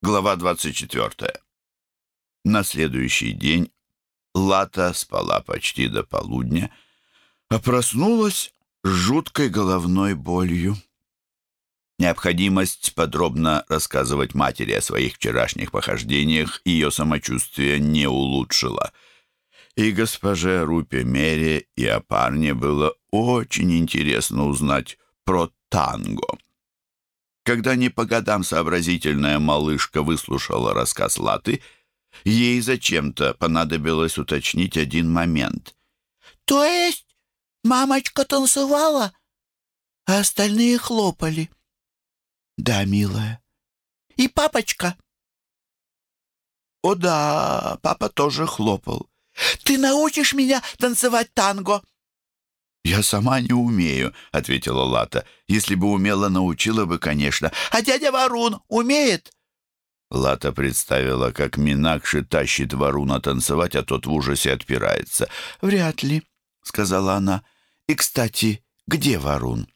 Глава 24. На следующий день Лата спала почти до полудня, а проснулась с жуткой головной болью. Необходимость подробно рассказывать матери о своих вчерашних похождениях ее самочувствие не улучшила. И госпоже Рупе Мере и о парне было очень интересно узнать про танго. Когда не по годам сообразительная малышка выслушала рассказ Латы, ей зачем-то понадобилось уточнить один момент. «То есть мамочка танцевала, а остальные хлопали?» «Да, милая. И папочка?» «О да, папа тоже хлопал. Ты научишь меня танцевать танго?» «Я сама не умею», — ответила Лата. «Если бы умела, научила бы, конечно. А дядя Варун умеет?» Лата представила, как Минакши тащит Варуна танцевать, а тот в ужасе отпирается. «Вряд ли», — сказала она. «И, кстати, где Варун?»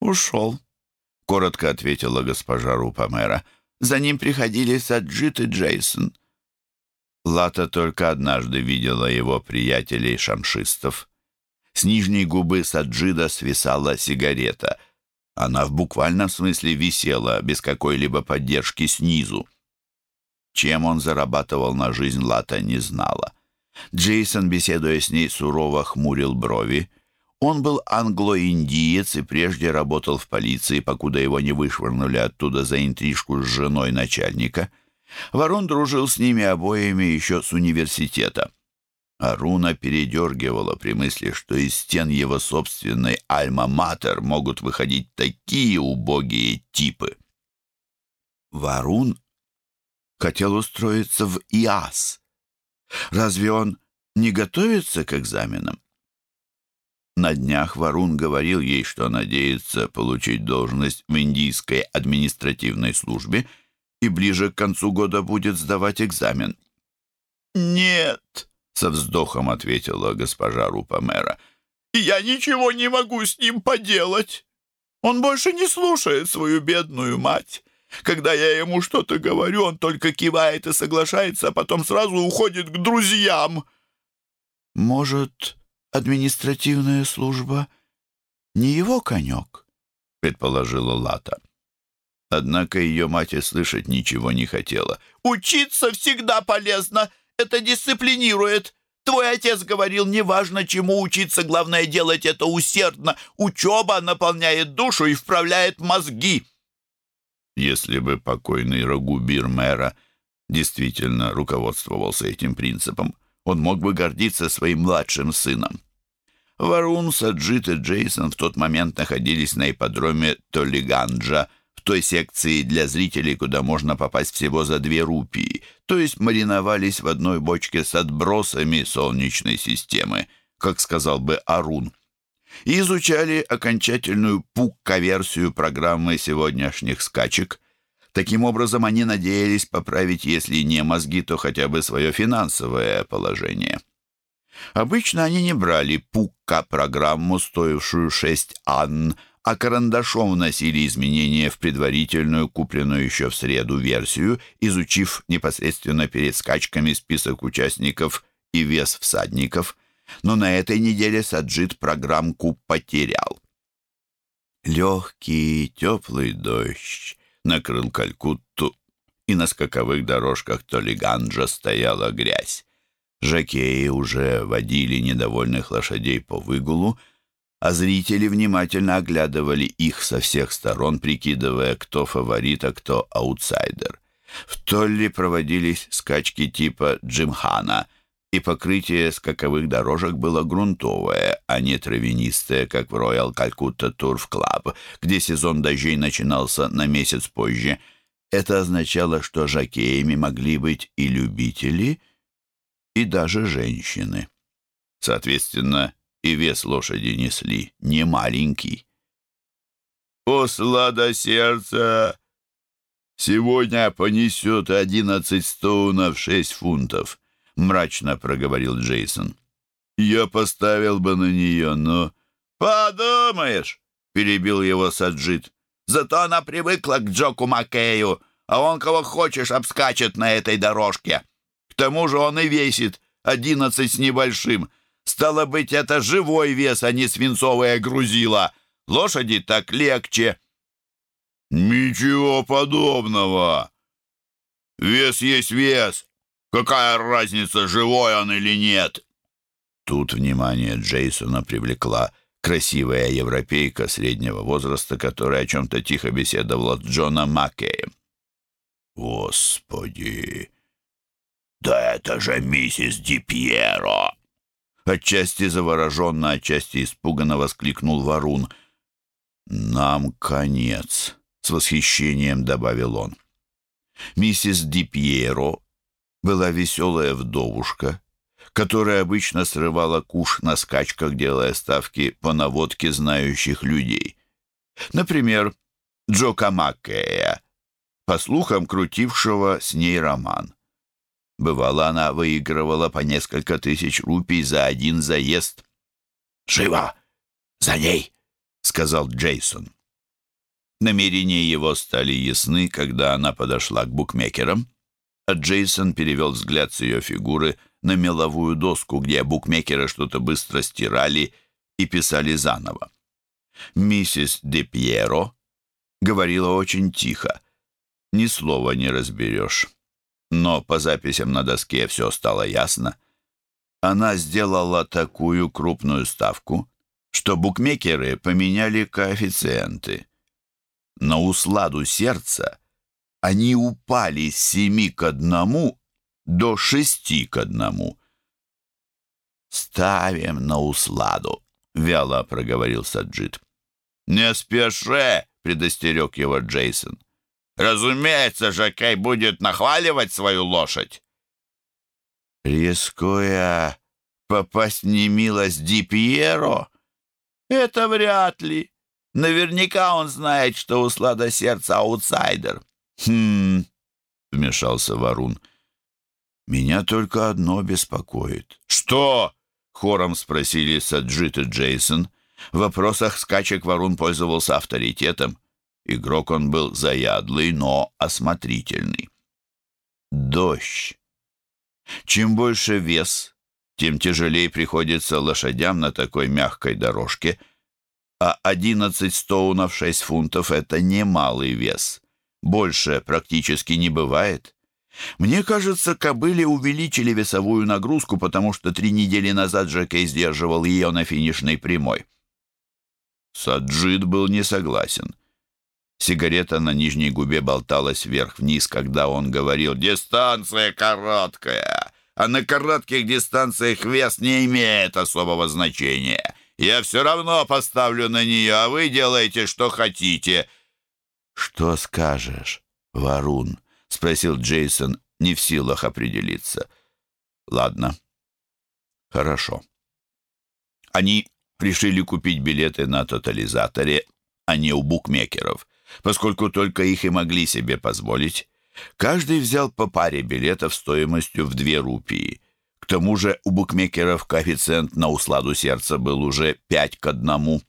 «Ушел», — коротко ответила госпожа Рупамера. «За ним приходили Саджит и Джейсон». Лата только однажды видела его приятелей-шамшистов. С нижней губы Саджида свисала сигарета. Она в буквальном смысле висела, без какой-либо поддержки снизу. Чем он зарабатывал на жизнь, Лата не знала. Джейсон, беседуя с ней, сурово хмурил брови. Он был англо-индиец и прежде работал в полиции, покуда его не вышвырнули оттуда за интрижку с женой начальника. Ворон дружил с ними обоими еще с университета. Аруна передергивала при мысли, что из стен его собственной «Альма-Матер» могут выходить такие убогие типы. Варун хотел устроиться в ИАС. Разве он не готовится к экзаменам? На днях Варун говорил ей, что надеется получить должность в индийской административной службе и ближе к концу года будет сдавать экзамен. «Нет!» Со вздохом ответила госпожа Рупа-мэра. «Я ничего не могу с ним поделать. Он больше не слушает свою бедную мать. Когда я ему что-то говорю, он только кивает и соглашается, а потом сразу уходит к друзьям». «Может, административная служба не его конек?» — предположила Лата. Однако ее мать и слышать ничего не хотела. «Учиться всегда полезно!» Это дисциплинирует. Твой отец говорил, неважно, чему учиться, главное делать это усердно. Учеба наполняет душу и вправляет мозги. Если бы покойный Рагубир мэра действительно руководствовался этим принципом, он мог бы гордиться своим младшим сыном. Варун, Саджит и Джейсон в тот момент находились на ипподроме Толиганджа – в той секции для зрителей, куда можно попасть всего за две рупии, то есть мариновались в одной бочке с отбросами Солнечной системы, как сказал бы Арун, и изучали окончательную пукка-версию программы сегодняшних скачек. Таким образом, они надеялись поправить, если не мозги, то хотя бы свое финансовое положение. Обычно они не брали пукка-программу, стоившую 6 анн, а карандашом вносили изменения в предварительную, купленную еще в среду версию, изучив непосредственно перед скачками список участников и вес всадников. Но на этой неделе Саджид программку потерял. Легкий теплый дождь накрыл Калькутту, и на скаковых дорожках Толиганджа стояла грязь. Жакеи уже водили недовольных лошадей по выгулу, а зрители внимательно оглядывали их со всех сторон, прикидывая, кто фаворит, а кто аутсайдер. В Толле проводились скачки типа Джимхана, и покрытие скаковых дорожек было грунтовое, а не травянистое, как в Royal Calcutta Turf Club, где сезон дождей начинался на месяц позже. Это означало, что жокеями могли быть и любители, и даже женщины. Соответственно, и вес лошади несли не маленький. «О, слада сердца! Сегодня понесет одиннадцать стоунов шесть фунтов», — мрачно проговорил Джейсон. «Я поставил бы на нее, но...» «Подумаешь!» — перебил его Саджит. «Зато она привыкла к Джоку Маккею, а он кого хочешь обскачет на этой дорожке. К тому же он и весит одиннадцать с небольшим. Стало быть, это живой вес, а не свинцовое грузило. Лошади так легче». «Ничего подобного. Вес есть вес. Какая разница, живой он или нет?» Тут внимание Джейсона привлекла красивая европейка среднего возраста, которая о чем-то тихо беседовала с Джоном Маккеем. «Господи! Да это же миссис Ди Пьеро!» Отчасти завороженно, отчасти испуганно воскликнул Варун. «Нам конец!» — с восхищением добавил он. Миссис Ди Пьеро была веселая вдовушка, которая обычно срывала куш на скачках, делая ставки по наводке знающих людей. Например, Джока Маккея, по слухам крутившего с ней роман. Бывало, она выигрывала по несколько тысяч рупий за один заезд. «Живо! За ней!» — сказал Джейсон. Намерения его стали ясны, когда она подошла к букмекерам, а Джейсон перевел взгляд с ее фигуры на меловую доску, где букмекеры что-то быстро стирали и писали заново. Миссис де Пьеро говорила очень тихо, ни слова не разберешь. Но по записям на доске все стало ясно. Она сделала такую крупную ставку, что букмекеры поменяли коэффициенты. На усладу сердца они упали с семи к одному до шести к одному. «Ставим на усладу», — вяло проговорил Саджид. «Не спеши», — предостерег его Джейсон. «Разумеется, Жакей будет нахваливать свою лошадь». «Рискуя попасть в немилость Ди Пьеро? Это вряд ли. Наверняка он знает, что у слада сердца аутсайдер». «Хм...» — вмешался Варун. «Меня только одно беспокоит». «Что?» — хором спросили Саджит и Джейсон. В вопросах скачек Варун пользовался авторитетом. Игрок он был заядлый, но осмотрительный. Дождь. Чем больше вес, тем тяжелее приходится лошадям на такой мягкой дорожке, а 11 стоунов 6 фунтов — это немалый вес. Больше практически не бывает. Мне кажется, кобыле увеличили весовую нагрузку, потому что три недели назад Жакей сдерживал ее на финишной прямой. Саджид был не согласен. Сигарета на нижней губе болталась вверх-вниз, когда он говорил «Дистанция короткая, а на коротких дистанциях вес не имеет особого значения. Я все равно поставлю на нее, а вы делаете, что хотите». «Что скажешь, Варун?» — спросил Джейсон, не в силах определиться. «Ладно. Хорошо». Они решили купить билеты на тотализаторе, а не у букмекеров, поскольку только их и могли себе позволить. Каждый взял по паре билетов стоимостью в две рупии. К тому же у букмекеров коэффициент на усладу сердца был уже пять к одному.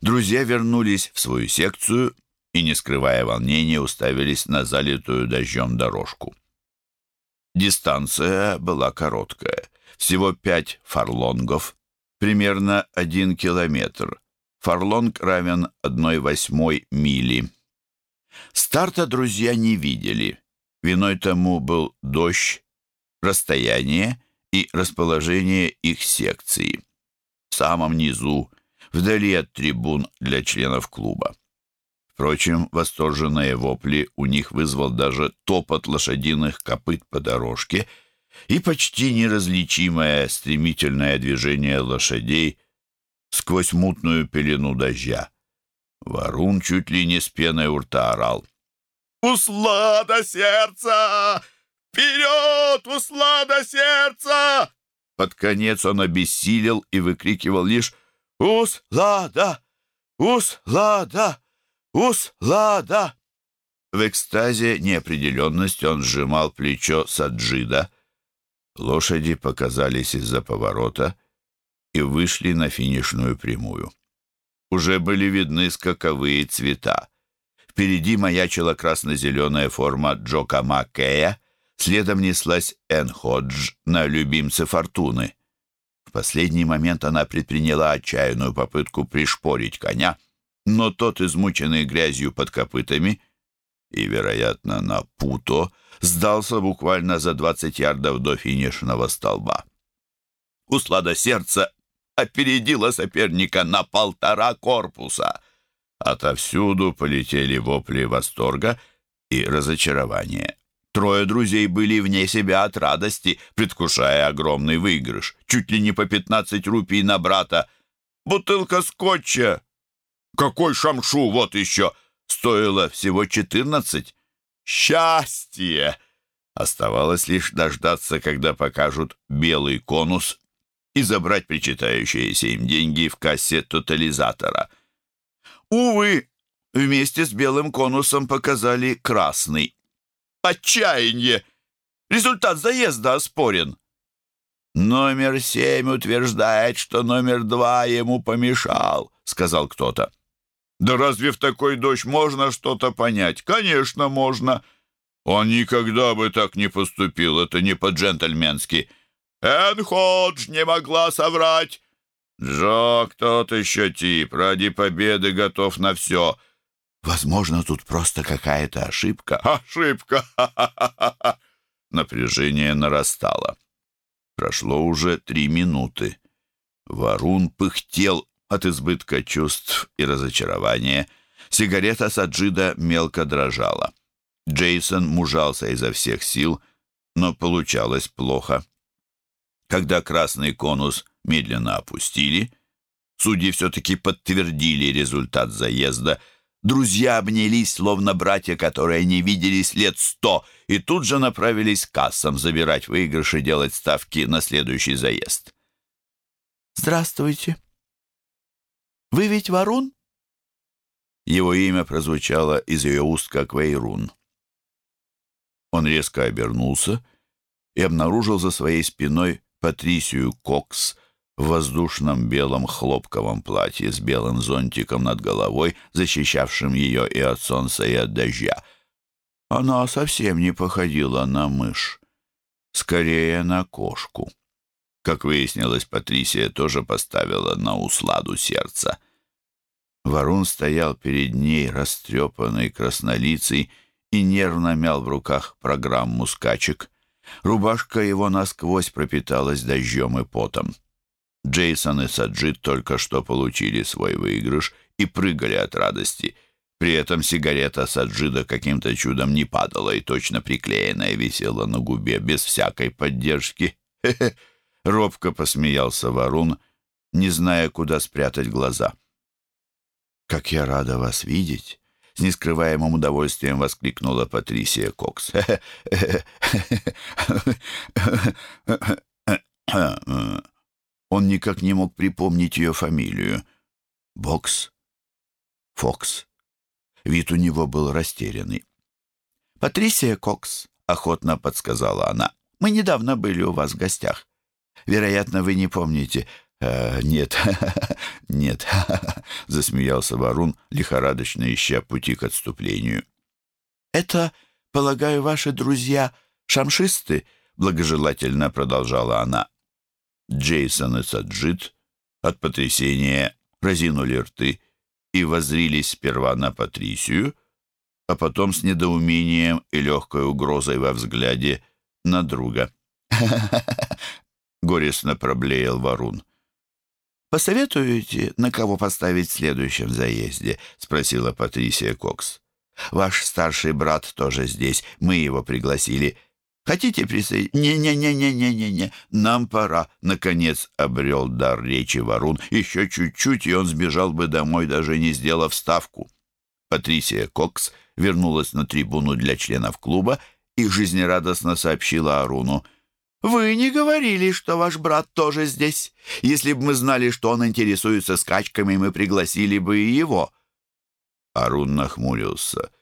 Друзья вернулись в свою секцию и, не скрывая волнения, уставились на залитую дождем дорожку. Дистанция была короткая, всего пять фарлонгов, примерно один километр. Фарлонг равен одной восьмой мили. Старта друзья не видели. Виной тому был дождь, расстояние и расположение их секции. В самом низу, вдали от трибун для членов клуба. Впрочем, восторженные вопли у них вызвал даже топот лошадиных копыт по дорожке и почти неразличимое стремительное движение лошадей сквозь мутную пелену дождя. Варун чуть ли не с пеной у рта орал. «Услада сердца! Вперед, услада сердца!» Под конец он обессилел и выкрикивал лишь «Услада! Услада!» «Услада!» В экстазе неопределенности он сжимал плечо Саджида. Лошади показались из-за поворота и вышли на финишную прямую. Уже были видны скаковые цвета. Впереди маячила красно-зеленая форма Джока Маккея, следом неслась Энн Ходж на любимце Фортуны. В последний момент она предприняла отчаянную попытку пришпорить коня, но тот, измученный грязью под копытами и, вероятно, на путо, сдался буквально за 20 ярдов до финишного столба. Услада сердца опередила соперника на полтора корпуса. Отовсюду полетели вопли восторга и разочарования. Трое друзей были вне себя от радости, предвкушая огромный выигрыш. Чуть ли не по 15 рупий на брата. Бутылка скотча. Какой шамшу, вот еще. Стоило всего 14. Счастье! Оставалось лишь дождаться, когда покажут белый конус и забрать причитающиеся им деньги в кассе тотализатора. Увы, вместе с белым конусом показали красный. Отчаяние! Результат заезда оспорен. «Номер семь утверждает, что номер два ему помешал», — сказал кто-то. «Да разве в такой дождь можно что-то понять?» «Конечно, можно. Он никогда бы так не поступил, это не по-джентльменски». Энн Ходж не могла соврать. Джо, тот еще тип, ради победы готов на все. Возможно, тут просто какая-то ошибка. Ошибка! Напряжение нарастало. Прошло уже три минуты. Варун пыхтел от избытка чувств и разочарования. Сигарета Саджида мелко дрожала. Джейсон мужался изо всех сил, но получалось плохо. Когда красный конус медленно опустили, судьи все-таки подтвердили результат заезда. Друзья обнялись, словно братья, которые не виделись лет сто, и тут же направились к кассам забирать выигрыши и делать ставки на следующий заезд. «Здравствуйте. Вы ведь Варун?» Его имя прозвучало из ее уст, как Вейрун. Он резко обернулся и обнаружил за своей спиной Патрисию Кокс в воздушном белом хлопковом платье с белым зонтиком над головой, защищавшим ее и от солнца, и от дождя. Она совсем не походила на мышь, скорее на кошку. Как выяснилось, Патрисия тоже поставила на усладу сердца. Ворон стоял перед ней, растрепанный, краснолицый, и нервно мял в руках программу скачек. Рубашка его насквозь пропиталась дождем и потом. Джейсон и Саджид только что получили свой выигрыш и прыгали от радости. При этом сигарета Саджида каким-то чудом не падала и точно приклеенная висела на губе, без всякой поддержки. Хе-хе! Робко посмеялся Варун, не зная, куда спрятать глаза. «Как я рада вас видеть!» С нескрываемым удовольствием воскликнула Патрисия Кокс. Он никак не мог припомнить ее фамилию. Бокс? Фокс? Вид у него был растерянный. «Патрисия Кокс», — охотно подсказала она. «Мы недавно были у вас в гостях. Вероятно, вы не помните. «Э, «Нет, нет», — засмеялся Варун, лихорадочно ища пути к отступлению. «Это, полагаю, ваши друзья шамшисты?» — благожелательно продолжала она. Джейсон и Саджид от потрясения разинули рты и воззрились сперва на Патрисию, а потом с недоумением и легкой угрозой во взгляде на друга. Горестно проблеял Варун. «Посоветуете, на кого поставить в следующем заезде?» — спросила Патрисия Кокс. «Ваш старший брат тоже здесь. Мы его пригласили. Хотите присоединиться?» «Не-не-не-не-не-не-не. Нам пора». Наконец обрел дар речи Варун. Еще чуть-чуть, и он сбежал бы домой, даже не сделав ставку. Патрисия Кокс вернулась на трибуну для членов клуба и жизнерадостно сообщила Аруну — «Вы не говорили, что ваш брат тоже здесь. Если бы мы знали, что он интересуется скачками, мы пригласили бы и его». Арун нахмурился.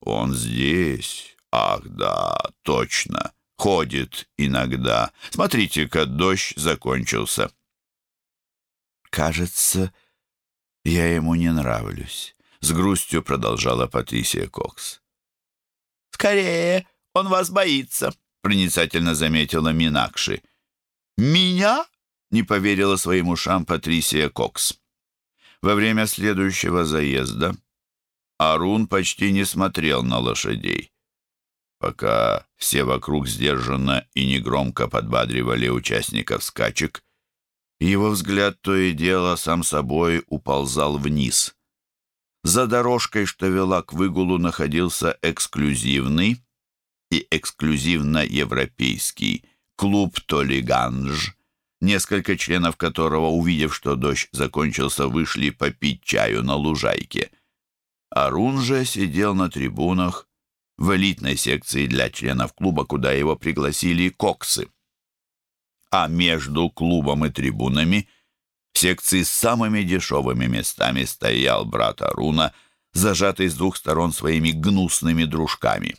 «Он здесь? Ах, да, точно. Ходит иногда. Смотрите-ка, дождь закончился». «Кажется, я ему не нравлюсь», — С грустью продолжала Патрисия Кокс. «Скорее, он вас боится», — проницательно заметила Минакши. «Меня?» — не поверила своим ушам Патрисия Кокс. Во время следующего заезда Арун почти не смотрел на лошадей. Пока все вокруг сдержанно и негромко подбадривали участников скачек, его взгляд то и дело сам собой уползал вниз. За дорожкой, что вела к выгулу, находился эксклюзивный и эксклюзивно-европейский клуб «Толиганж», несколько членов которого, увидев, что дождь закончился, вышли попить чаю на лужайке. Арун же сидел на трибунах в элитной секции для членов клуба, куда его пригласили коксы. А между клубом и трибунами в секции с самыми дешевыми местами стоял брат Аруна, зажатый с двух сторон своими гнусными дружками.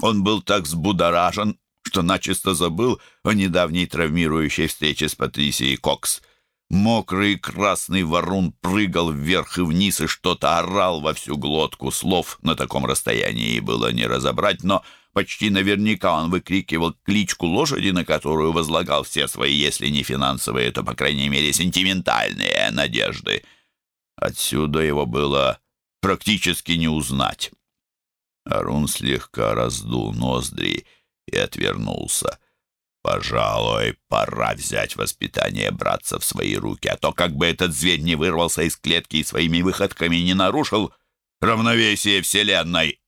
Он был так взбудоражен, что начисто забыл о недавней травмирующей встрече с Патрисией Кокс. Мокрый красный ворун прыгал вверх и вниз и что-то орал во всю глотку. Слов на таком расстоянии было не разобрать, но почти наверняка он выкрикивал кличку лошади, на которую возлагал все свои, если не финансовые, то, по крайней мере, сентиментальные надежды. Отсюда его было практически не узнать. Арун слегка раздул ноздри и отвернулся. Пожалуй, пора взять воспитание братца в свои руки, а то как бы этот зверь не вырвался из клетки и своими выходками не нарушил равновесие Вселенной.